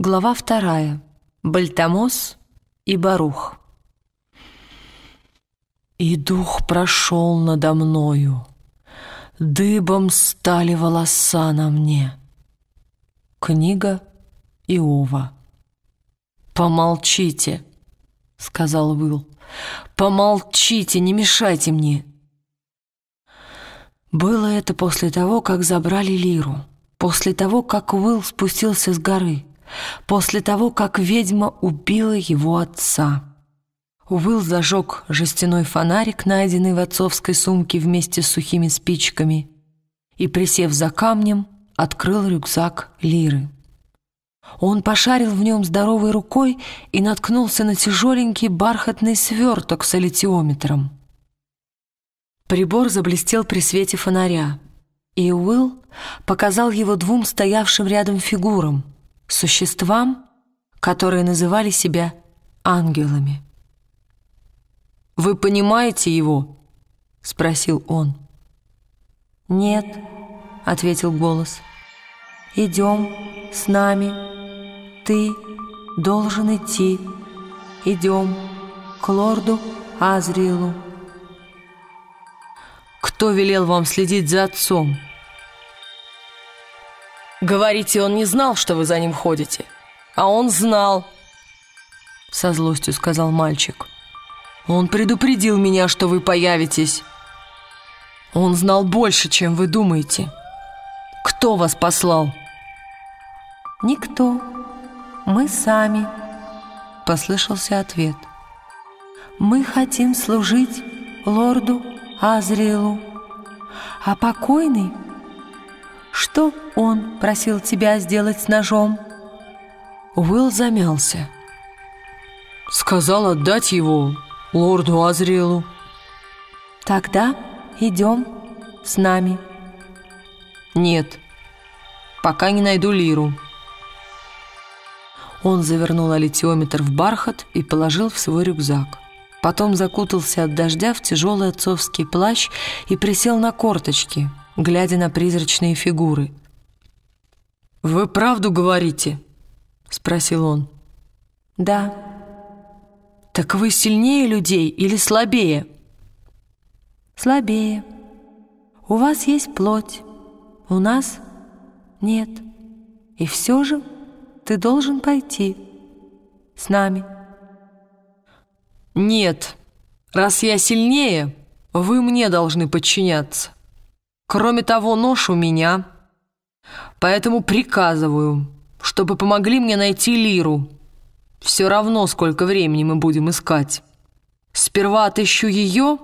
Глава вторая. Бальтамос и Барух. И дух прошел надо мною, Дыбом стали волоса на мне. Книга Иова. «Помолчите», — сказал Уилл. «Помолчите, не мешайте мне». Было это после того, как забрали Лиру, после того, как Уилл спустился с горы — после того, как ведьма убила его отца. Уилл зажег жестяной фонарик, найденный в отцовской сумке вместе с сухими спичками, и, присев за камнем, открыл рюкзак Лиры. Он пошарил в нем здоровой рукой и наткнулся на тяжеленький бархатный сверток с аллитиометром. Прибор заблестел при свете фонаря, и Уилл показал его двум стоявшим рядом фигурам — существам, которые называли себя ангелами. «Вы понимаете его?» — спросил он. «Нет», — ответил голос. «Идем с нами. Ты должен идти. Идем к лорду Азриэлу». «Кто велел вам следить за отцом?» Говорите, он не знал, что вы за ним ходите. А он знал, со злостью сказал мальчик. Он предупредил меня, что вы появитесь. Он знал больше, чем вы думаете. Кто вас послал? Никто. Мы сами, послышался ответ. Мы хотим служить лорду Азриэлу, а покойный что он просил тебя сделать с ножом?» Уилл замялся. «Сказал отдать его лорду Азриэлу». «Тогда идем с нами». «Нет, пока не найду лиру». Он завернул аллитиометр в бархат и положил в свой рюкзак. Потом закутался от дождя в тяжелый отцовский плащ и присел на корточки, глядя на призрачные фигуры. «Вы правду говорите?» — спросил он. «Да». «Так вы сильнее людей или слабее?» «Слабее. У вас есть плоть, у нас нет. И все же ты должен пойти с нами». «Нет, раз я сильнее, вы мне должны подчиняться». Кроме того, нож у меня. Поэтому приказываю, чтобы помогли мне найти Лиру. Все равно, сколько времени мы будем искать. Сперва отыщу ее,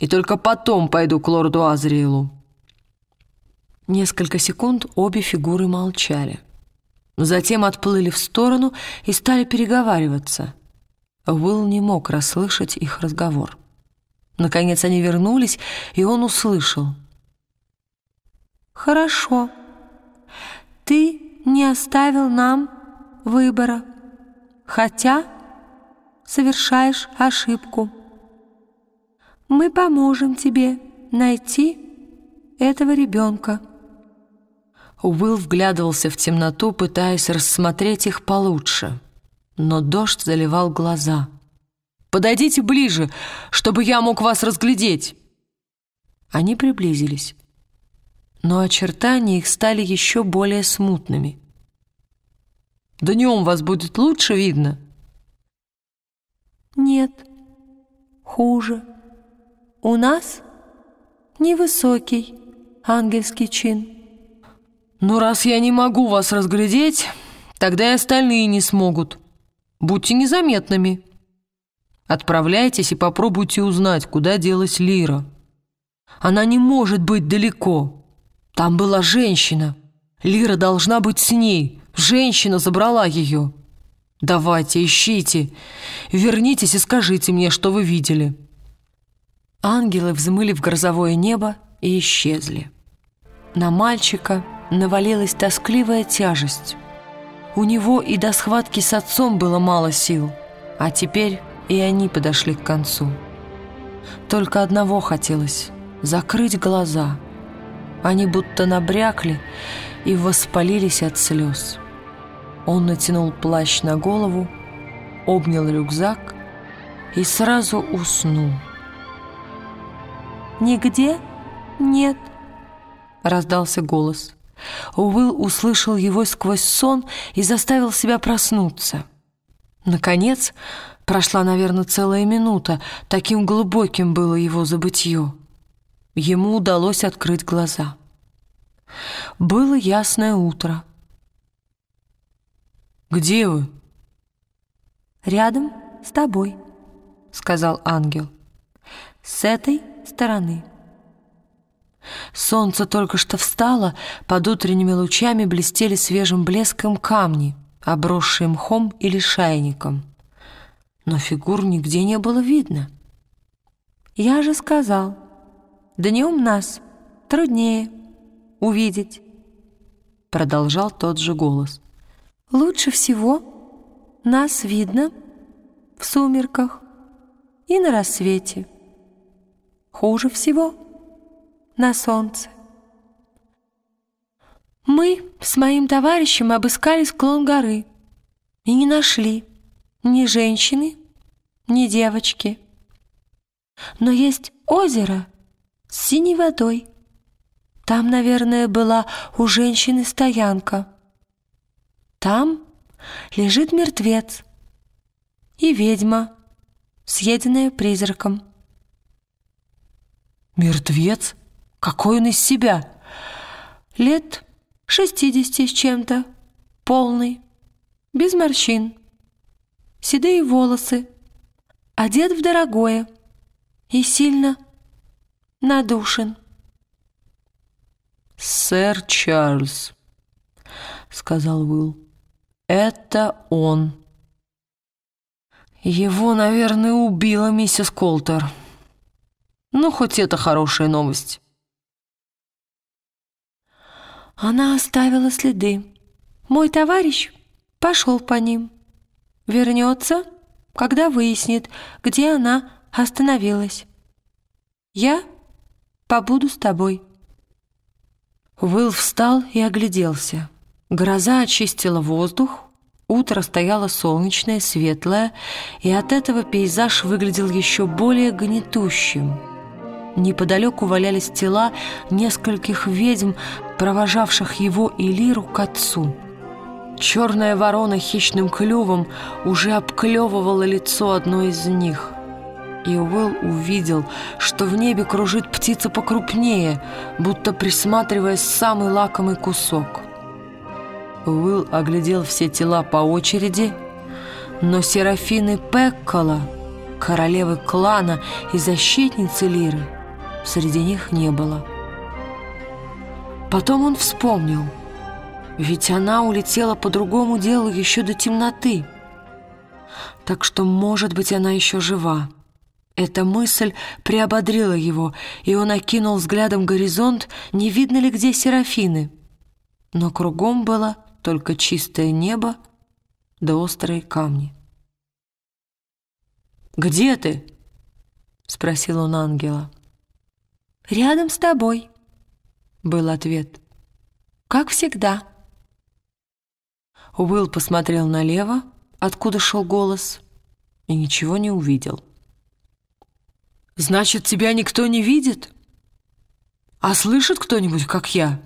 и только потом пойду к лорду Азриэлу». Несколько секунд обе фигуры молчали. Затем отплыли в сторону и стали переговариваться. Уилл не мог расслышать их разговор. Наконец они вернулись, и он услышал — «Хорошо. Ты не оставил нам выбора, хотя совершаешь ошибку. Мы поможем тебе найти этого ребенка». Уилл вглядывался в темноту, пытаясь рассмотреть их получше, но дождь заливал глаза. «Подойдите ближе, чтобы я мог вас разглядеть!» Они приблизились но очертания их стали еще более смутными. «Днем вас будет лучше видно?» «Нет, хуже. У нас невысокий ангельский чин». «Ну, раз я не могу вас разглядеть, тогда и остальные не смогут. Будьте незаметными. Отправляйтесь и попробуйте узнать, куда делась Лира. Она не может быть далеко». Там была женщина. Лира должна быть с ней. Женщина забрала ее. Давайте, ищите. Вернитесь и скажите мне, что вы видели». Ангелы взмыли в грозовое небо и исчезли. На мальчика навалилась тоскливая тяжесть. У него и до схватки с отцом было мало сил, а теперь и они подошли к концу. Только одного хотелось — закрыть глаза — они будто набрякли и воспалились от слез. Он натянул плащ на голову, обнял рюкзак и сразу уснул. «Нигде нет», — раздался голос. Уилл услышал его сквозь сон и заставил себя проснуться. Наконец, прошла, наверное, целая минута, таким глубоким было его забытье. Ему удалось открыть глаза. Было ясное утро. «Где вы?» «Рядом с тобой», — сказал ангел. «С этой стороны». Солнце только что встало, под утренними лучами блестели свежим блеском камни, обросшие мхом или шайником. Но фигур нигде не было видно. «Я же сказал, днем нас труднее увидеть», — продолжал тот же голос. «Лучше всего нас видно в сумерках и на рассвете. Хуже всего — на солнце. Мы с моим товарищем обыскали склон горы и не нашли ни женщины, ни девочки. Но есть озеро с синей водой. Там, наверное, была у женщины стоянка. Там лежит мертвец и ведьма, съеденная призраком. «Мертвец?» Какой он из себя? Лет шестидесяти с чем-то, полный, без морщин, седые волосы, одет в дорогое и сильно надушен. «Сэр Чарльз», — сказал Уилл, — «это он». Его, наверное, убила миссис Колтер. Ну, хоть это хорошая новость. Она оставила следы. Мой товарищ пошел по ним. Вернется, когда выяснит, где она остановилась. Я побуду с тобой». Уилл встал и огляделся. Гроза очистила воздух, утро стояло солнечное, светлое, и от этого пейзаж выглядел еще более гнетущим. Неподалеку валялись тела нескольких ведьм, провожавших его и Лиру к отцу. Черная ворона хищным клювом уже обклевывала лицо одной из них. И Уилл увидел, что в небе кружит птица покрупнее, будто присматривая самый лакомый кусок. Уилл оглядел все тела по очереди, но Серафины Пеккола, королевы клана и защитницы Лиры, среди них не было. Потом он вспомнил, ведь она улетела по другому делу еще до темноты. Так что, может быть, она еще жива. Эта мысль приободрила его, и он окинул взглядом горизонт, не видно ли где Серафины. Но кругом было только чистое небо да острые камни. «Где ты?» — спросил он ангела. «Рядом с тобой», — был ответ. «Как всегда». Уилл посмотрел налево, откуда шел голос, и ничего не увидел. «Значит, тебя никто не видит? А слышит кто-нибудь, как я?»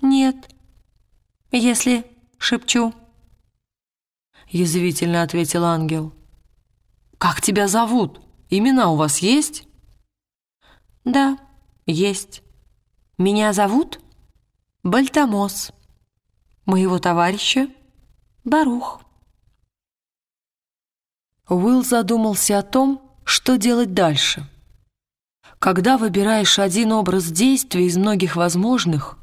«Нет, если шепчу», — язвительно ответил ангел. «Как тебя зовут? Имена у вас есть?» «Да, есть. Меня зовут Бальтамос. Моего товарища Барух». Уилл задумался о том, что делать дальше. Когда выбираешь один образ действия из многих возможных,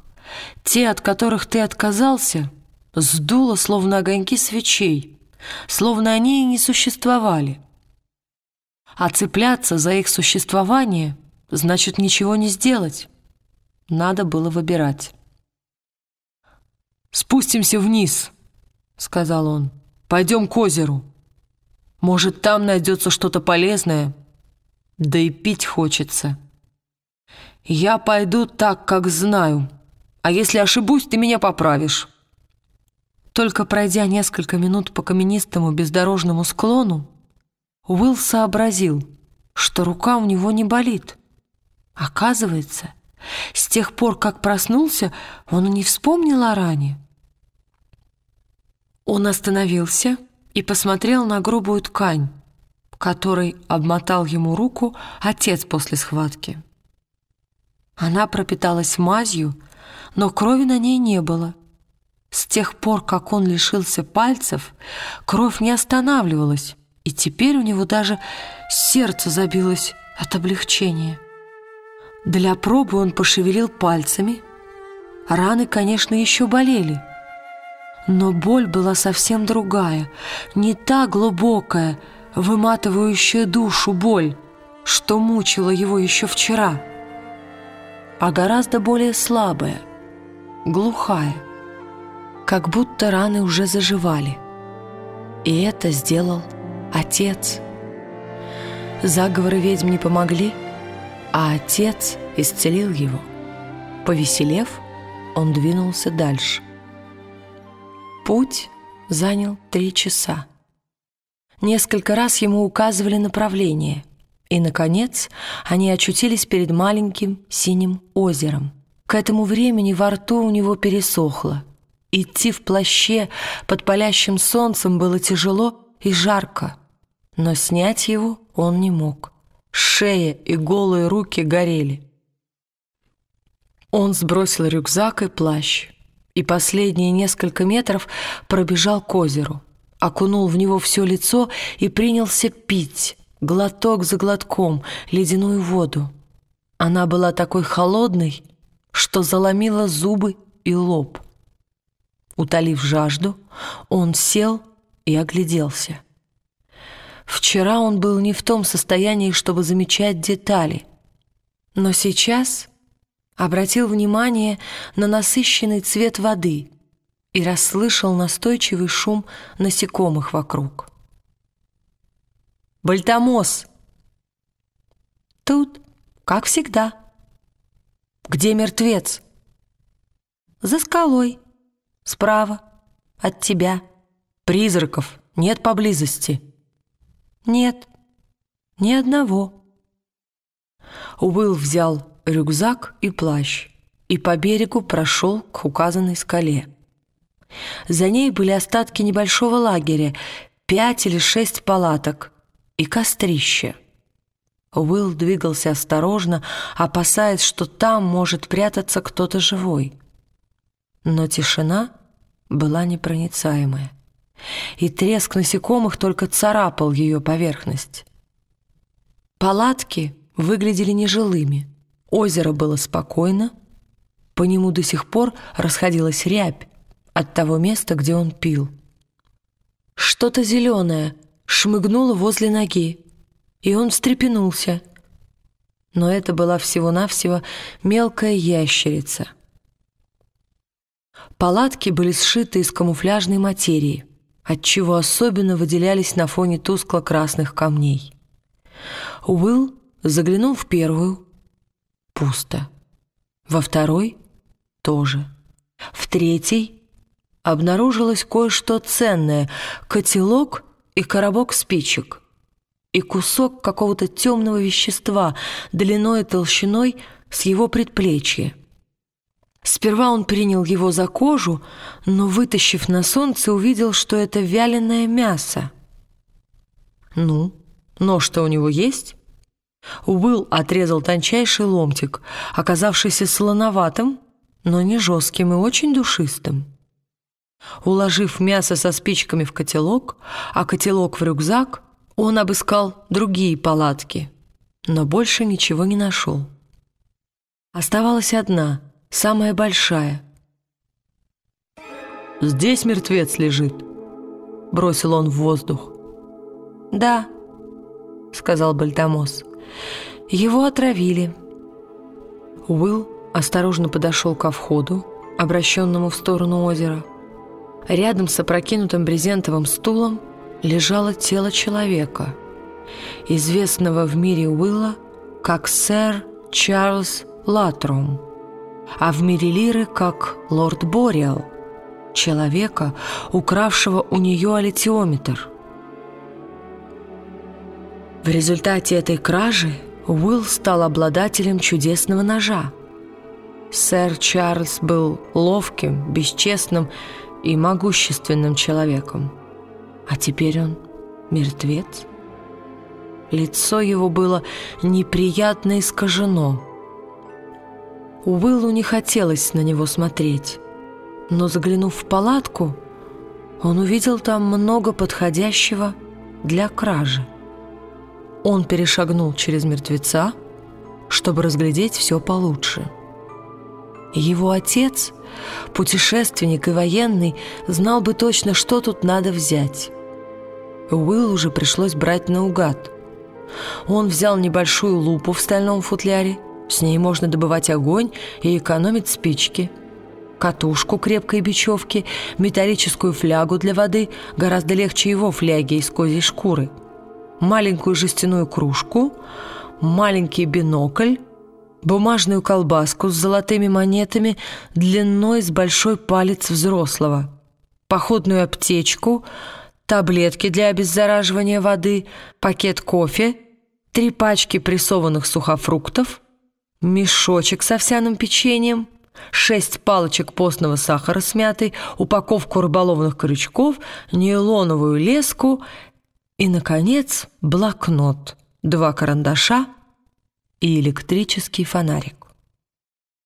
те, от которых ты отказался, сдуло, словно огоньки свечей, словно они и не существовали. А цепляться за их существование значит ничего не сделать. Надо было выбирать. «Спустимся вниз», — сказал он. «Пойдем к озеру. Может, там найдется что-то полезное. Да и пить хочется. Я пойду так, как знаю. А если ошибусь, ты меня поправишь». Только пройдя несколько минут по каменистому бездорожному склону, Уилл сообразил, что рука у него не болит. Оказывается, с тех пор, как проснулся, он не вспомнил о ране. Он остановился и посмотрел на грубую ткань, которой обмотал ему руку отец после схватки. Она пропиталась мазью, но крови на ней не было. С тех пор, как он лишился пальцев, кровь не останавливалась, и теперь у него даже сердце забилось от облегчения. Для пробы он пошевелил пальцами. Раны, конечно, еще болели, но боль была совсем другая, не та глубокая, выматывающая душу боль, что мучила его еще вчера, а гораздо более слабая, глухая, как будто раны уже заживали. И это сделал отец. Заговоры ведьм не помогли, а отец исцелил его. Повеселев, он двинулся дальше. Путь занял три часа. Несколько раз ему указывали направление, и, наконец, они очутились перед маленьким синим озером. К этому времени во рту у него пересохло. Идти в плаще под палящим солнцем было тяжело и жарко, но снять его он не мог. Шея и голые руки горели. Он сбросил рюкзак и плащ и последние несколько метров пробежал к озеру, окунул в него все лицо и принялся пить, глоток за глотком, ледяную воду. Она была такой холодной, что заломила зубы и лоб. Утолив жажду, он сел и огляделся. Вчера он был не в том состоянии, чтобы замечать детали, но сейчас обратил внимание на насыщенный цвет воды и расслышал настойчивый шум насекомых вокруг. «Бальтамос!» «Тут, как всегда». «Где мертвец?» «За скалой. Справа. От тебя. Призраков нет поблизости?» «Нет. Ни одного». Уилл взял рюкзак и плащ и по берегу прошел к указанной скале. За ней были остатки небольшого лагеря, пять или шесть палаток и кострище. Уилл двигался осторожно, опасаясь, что там может прятаться кто-то живой. Но тишина была непроницаемая, и треск насекомых только царапал ее поверхность. Палатки выглядели нежилыми — Озеро было спокойно, по нему до сих пор расходилась рябь от того места, где он пил. Что-то зеленое шмыгнуло возле ноги, и он встрепенулся. Но это была всего-навсего мелкая ящерица. Палатки были сшиты из камуфляжной материи, отчего особенно выделялись на фоне тускло-красных камней. Уилл заглянул в первую, пусто. Во второй — тоже. В третьей обнаружилось кое-что ценное — котелок и коробок спичек и кусок какого-то темного вещества длиной и толщиной с его предплечья. Сперва он принял его за кожу, но, вытащив на солнце, увидел, что это вяленое мясо. «Ну, нож-то у него есть?» Уилл отрезал тончайший ломтик, оказавшийся слоноватым, но не жестким и очень душистым. Уложив мясо со спичками в котелок, а котелок в рюкзак, он обыскал другие палатки, но больше ничего не нашел. Оставалась одна, самая большая. «Здесь мертвец лежит», — бросил он в воздух. «Да», — сказал Бальтамос. Его отравили. Уилл осторожно подошел ко входу, обращенному в сторону озера. Рядом с опрокинутым брезентовым стулом лежало тело человека, известного в мире Уилла как сэр Чарльз Латром, а в мире Лиры как лорд Бориал, человека, укравшего у нее аллитиометр. В результате этой кражи Уилл стал обладателем чудесного ножа. Сэр Чарльз был ловким, бесчестным и могущественным человеком. А теперь он мертвец. Лицо его было неприятно искажено. Уиллу не хотелось на него смотреть, но, заглянув в палатку, он увидел там много подходящего для кражи. Он перешагнул через мертвеца, чтобы разглядеть все получше. Его отец, путешественник и военный, знал бы точно, что тут надо взять. Уилл уже пришлось брать наугад. Он взял небольшую лупу в стальном футляре, с ней можно добывать огонь и экономить спички. Катушку крепкой бечевки, металлическую флягу для воды, гораздо легче его фляги из козьей шкуры, маленькую жестяную кружку, маленький бинокль, бумажную колбаску с золотыми монетами длиной с большой палец взрослого, походную аптечку, таблетки для обеззараживания воды, пакет кофе, три пачки прессованных сухофруктов, мешочек с овсяным печеньем, шесть палочек постного сахара с мятой, упаковку рыболовных крючков, нейлоновую леску и, наконец, блокнот, два карандаша — и электрический фонарик.